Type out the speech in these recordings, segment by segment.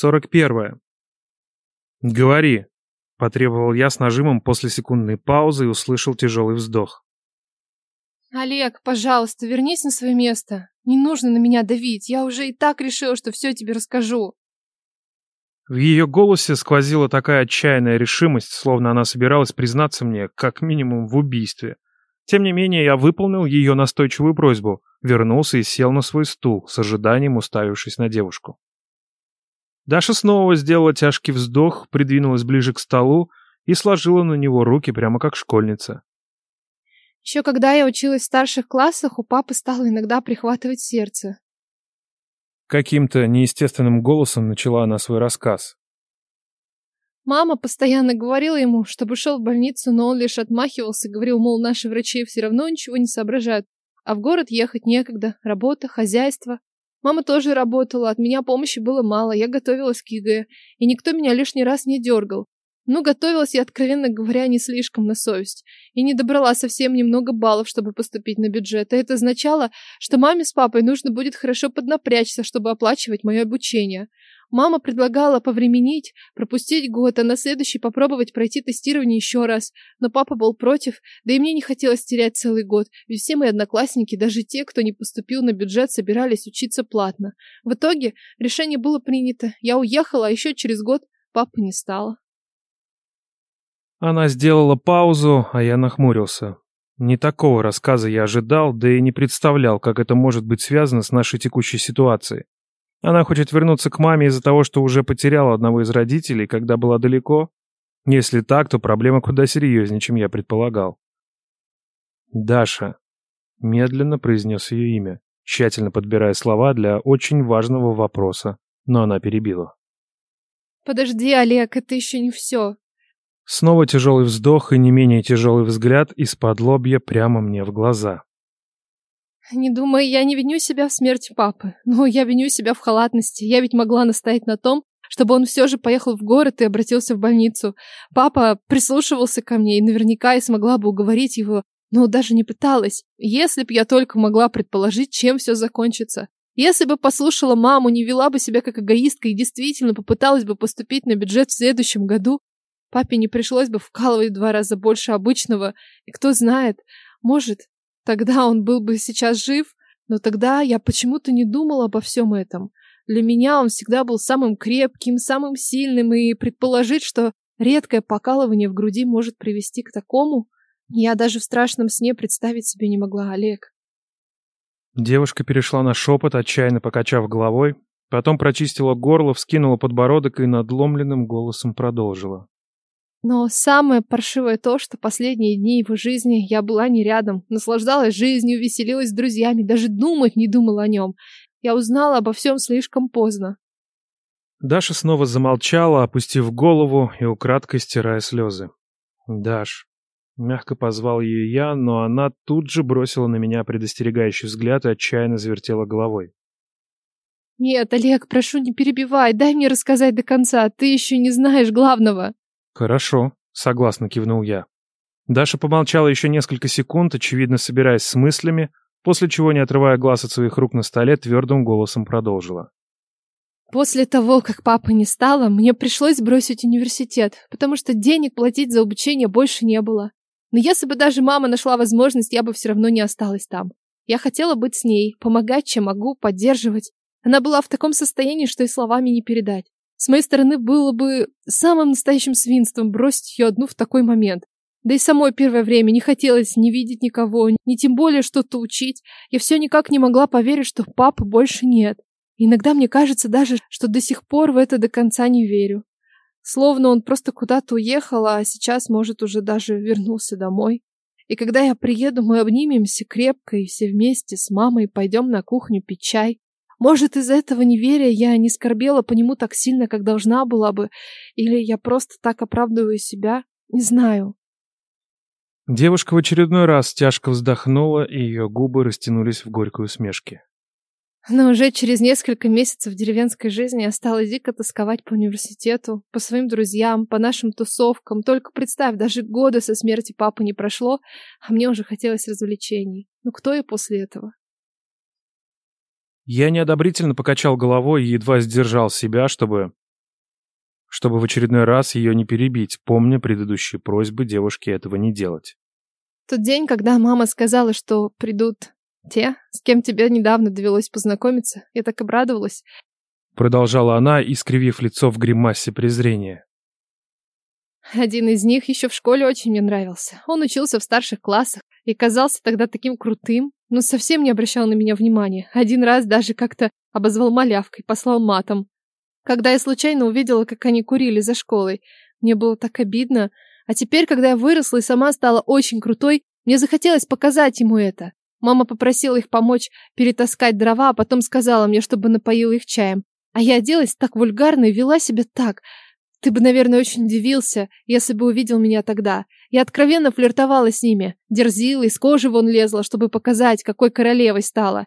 Сорок первое. «Говори», — потребовал я с нажимом после секундной паузы и услышал тяжелый вздох. Олег, пожалуйста, вернись на свое место. Не нужно на меня давить. Я уже и так решил, что все тебе расскажу. В ее голосе сквозила такая отчаянная решимость, словно она собиралась признаться мне, как минимум, в убийстве. Тем не менее, я выполнил ее настойчивую просьбу, вернулся и сел на свой стул, с ожиданием уставившись на девушку. Даша снова сделала тяжкий вздох, придвинулась ближе к столу и сложила на него руки прямо как школьница. Еще когда я училась в старших классах, у папы стало иногда прихватывать сердце. Каким-то неестественным голосом начала она свой рассказ. Мама постоянно говорила ему, чтобы шел в больницу, но он лишь отмахивался, говорил, мол, наши врачи все равно ничего не соображают, а в город ехать некогда, работа, хозяйство. Мама тоже работала, от меня помощи было мало, я готовилась к ЕГЭ, и никто меня лишний раз не дергал. Ну, готовилась я, откровенно говоря, не слишком на совесть. И не добрала совсем немного баллов, чтобы поступить на бюджет. А это означало, что маме с папой нужно будет хорошо поднапрячься, чтобы оплачивать мое обучение. Мама предлагала повременить, пропустить год, а на следующий попробовать пройти тестирование еще раз. Но папа был против, да и мне не хотелось терять целый год, ведь все мои одноклассники, даже те, кто не поступил на бюджет, собирались учиться платно. В итоге решение было принято. Я уехала, а еще через год папы не стало. Она сделала паузу, а я нахмурился. Не такого рассказа я ожидал, да и не представлял, как это может быть связано с нашей текущей ситуацией. Она хочет вернуться к маме из-за того, что уже потеряла одного из родителей, когда была далеко? Если так, то проблема куда серьезнее, чем я предполагал. «Даша», — медленно произнес ее имя, тщательно подбирая слова для очень важного вопроса, но она перебила. «Подожди, Олег, это еще не все. Снова тяжелый вздох и не менее тяжелый взгляд из-под лобья прямо мне в глаза. Не думай, я не виню себя в смерти папы, но я виню себя в халатности. Я ведь могла настоять на том, чтобы он все же поехал в город и обратился в больницу. Папа прислушивался ко мне и наверняка и смогла бы уговорить его, но даже не пыталась. Если б я только могла предположить, чем все закончится. Если бы послушала маму, не вела бы себя как эгоистка и действительно попыталась бы поступить на бюджет в следующем году, Папе не пришлось бы вкалывать в два раза больше обычного, и кто знает, может, тогда он был бы сейчас жив, но тогда я почему-то не думала обо всем этом. Для меня он всегда был самым крепким, самым сильным, и предположить, что редкое покалывание в груди может привести к такому, я даже в страшном сне представить себе не могла, Олег. Девушка перешла на шепот, отчаянно покачав головой, потом прочистила горло, вскинула подбородок и надломленным голосом продолжила. Но самое паршивое то, что последние дни его жизни я была не рядом, наслаждалась жизнью, веселилась с друзьями, даже думать не думала о нем. Я узнала обо всем слишком поздно. Даша снова замолчала, опустив голову и украдкой стирая слезы. «Даш», — мягко позвал ее я, но она тут же бросила на меня предостерегающий взгляд и отчаянно завертела головой. «Нет, Олег, прошу, не перебивай, дай мне рассказать до конца, ты еще не знаешь главного». «Хорошо», — согласно кивнул я. Даша помолчала еще несколько секунд, очевидно собираясь с мыслями, после чего, не отрывая глаз от своих рук на столе, твердым голосом продолжила. После того, как папы не стало, мне пришлось бросить университет, потому что денег платить за обучение больше не было. Но если бы даже мама нашла возможность, я бы все равно не осталась там. Я хотела быть с ней, помогать, чем могу, поддерживать. Она была в таком состоянии, что и словами не передать. С моей стороны было бы самым настоящим свинством бросить ее одну в такой момент. Да и самой первое время не хотелось ни видеть никого, ни тем более что-то учить. Я все никак не могла поверить, что папы больше нет. Иногда мне кажется даже, что до сих пор в это до конца не верю. Словно он просто куда-то уехал, а сейчас, может, уже даже вернулся домой. И когда я приеду, мы обнимемся крепко и все вместе с мамой пойдем на кухню пить чай. Может, из-за этого неверия я не скорбела по нему так сильно, как должна была бы, или я просто так оправдываю себя, не знаю. Девушка в очередной раз тяжко вздохнула, и ее губы растянулись в горькой усмешке. Но уже через несколько месяцев деревенской жизни я стала дико тосковать по университету, по своим друзьям, по нашим тусовкам. Только представь, даже года со смерти папы не прошло, а мне уже хотелось развлечений. Ну кто я после этого? Я неодобрительно покачал головой и едва сдержал себя, чтобы чтобы в очередной раз ее не перебить, помня предыдущие просьбы девушки этого не делать. Тот день, когда мама сказала, что придут те, с кем тебе недавно довелось познакомиться, я так обрадовалась. Продолжала она, искривив лицо в гримасе презрения. Один из них еще в школе очень мне нравился. Он учился в старших классах и казался тогда таким крутым, но совсем не обращал на меня внимания. Один раз даже как-то обозвал малявкой, послал матом. Когда я случайно увидела, как они курили за школой, мне было так обидно. А теперь, когда я выросла и сама стала очень крутой, мне захотелось показать ему это. Мама попросила их помочь перетаскать дрова, а потом сказала мне, чтобы напоила их чаем. А я оделась так вульгарно и вела себя так. Ты бы, наверное, очень удивился, если бы увидел меня тогда. Я откровенно флиртовала с ними, дерзила, из кожи вон лезла, чтобы показать, какой королевой стала.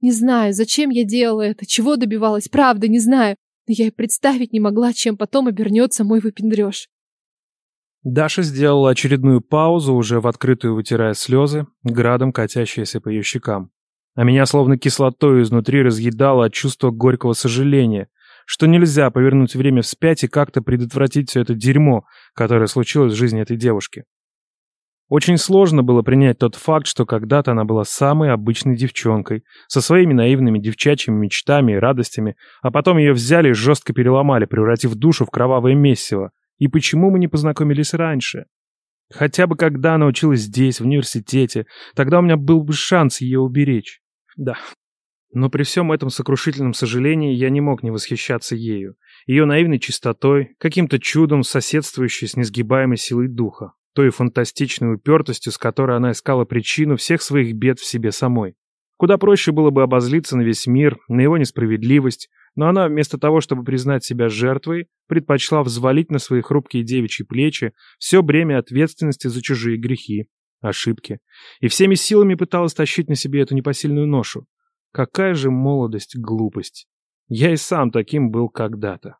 Не знаю, зачем я делала это, чего добивалась, правда, не знаю. Но я и представить не могла, чем потом обернется мой выпендреж. Даша сделала очередную паузу, уже в открытую вытирая слезы, градом катящиеся по ее щекам. А меня словно кислотой изнутри разъедало от чувства горького сожаления, что нельзя повернуть время вспять и как-то предотвратить все это дерьмо, которое случилось в жизни этой девушки. Очень сложно было принять тот факт, что когда-то она была самой обычной девчонкой, со своими наивными девчачьими мечтами и радостями, а потом ее взяли и жестко переломали, превратив душу в кровавое месиво, и почему мы не познакомились раньше? Хотя бы когда она училась здесь, в университете, тогда у меня был бы шанс ее уберечь. Да. Но при всем этом сокрушительном сожалении я не мог не восхищаться ею, ее наивной чистотой, каким-то чудом соседствующей с несгибаемой силой духа, той фантастичной упертостью, с которой она искала причину всех своих бед в себе самой. Куда проще было бы обозлиться на весь мир, на его несправедливость, но она вместо того, чтобы признать себя жертвой, предпочла взвалить на свои хрупкие девичьи плечи все бремя ответственности за чужие грехи, ошибки, и всеми силами пыталась тащить на себе эту непосильную ношу. Какая же молодость, глупость. Я и сам таким был когда-то.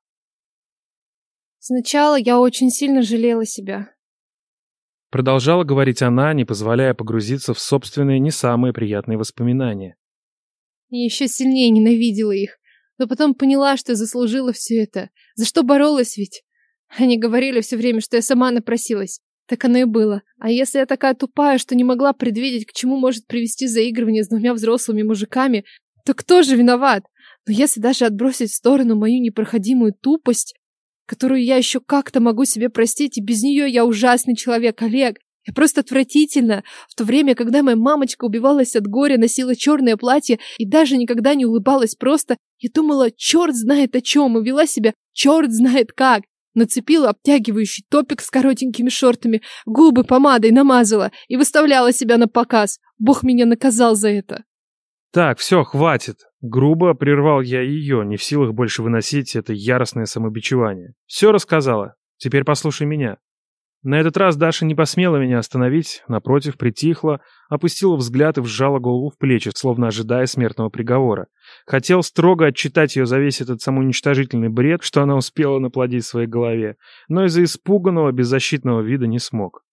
Сначала я очень сильно жалела себя. Продолжала говорить она, не позволяя погрузиться в собственные не самые приятные воспоминания. И еще сильнее ненавидела их но потом поняла, что заслужила все это. За что боролась ведь? Они говорили все время, что я сама напросилась. Так оно и было. А если я такая тупая, что не могла предвидеть, к чему может привести заигрывание с двумя взрослыми мужиками, то кто же виноват? Но если даже отбросить в сторону мою непроходимую тупость, которую я еще как-то могу себе простить, и без нее я ужасный человек, Олег, я просто отвратительно. В то время, когда моя мамочка убивалась от горя, носила черное платье и даже никогда не улыбалась просто, я думала, черт знает о чем, и вела себя черт знает как. Нацепила обтягивающий топик с коротенькими шортами, губы помадой намазала и выставляла себя на показ. Бог меня наказал за это. Так, все, хватит. Грубо прервал я ее, не в силах больше выносить это яростное самобичевание. Все рассказала. Теперь послушай меня. На этот раз Даша не посмела меня остановить, напротив, притихла, опустила взгляд и вжала голову в плечи, словно ожидая смертного приговора. Хотел строго отчитать ее за весь этот самоуничтожительный бред, что она успела наплодить в своей голове, но из-за испуганного, беззащитного вида не смог.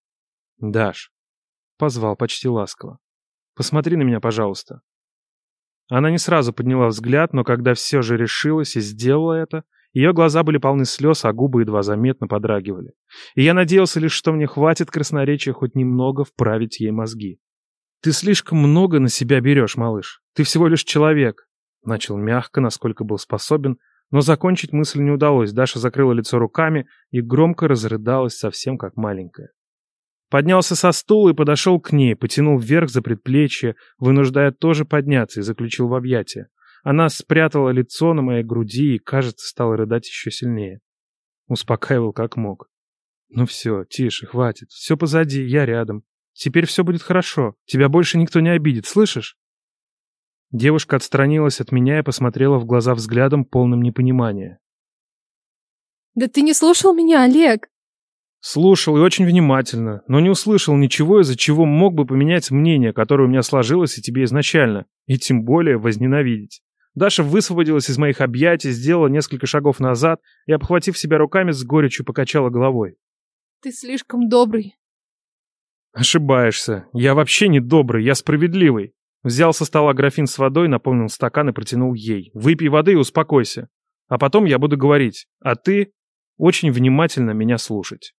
«Даш», — позвал почти ласково, — «посмотри на меня, пожалуйста». Она не сразу подняла взгляд, но когда все же решилась и сделала это, ее глаза были полны слез, а губы едва заметно подрагивали. И я надеялся лишь, что мне хватит красноречия хоть немного вправить ей мозги. «Ты слишком много на себя берешь, малыш. Ты всего лишь человек», — начал мягко, насколько был способен, но закончить мысль не удалось. Даша закрыла лицо руками и громко разрыдалась совсем как маленькая. Поднялся со стула и подошел к ней, потянул вверх за предплечье, вынуждая тоже подняться и заключил в объятия. Она спрятала лицо на моей груди и, кажется, стала рыдать еще сильнее. Успокаивал как мог. «Ну все, тише, хватит. Все позади, я рядом. Теперь все будет хорошо. Тебя больше никто не обидит, слышишь?» Девушка отстранилась от меня и посмотрела в глаза взглядом, полным непонимания. «Да ты не слушал меня, Олег!» Слушал и очень внимательно, но не услышал ничего, из-за чего мог бы поменять мнение, которое у меня сложилось и тебе изначально, и тем более возненавидеть. Даша высвободилась из моих объятий, сделала несколько шагов назад и, обхватив себя руками, с горечью покачала головой. «Ты слишком добрый». «Ошибаешься. Я вообще не добрый, я справедливый». Взял со стола графин с водой, наполнил стакан и протянул ей. «Выпей воды и успокойся. А потом я буду говорить. А ты...» очень внимательно меня слушать.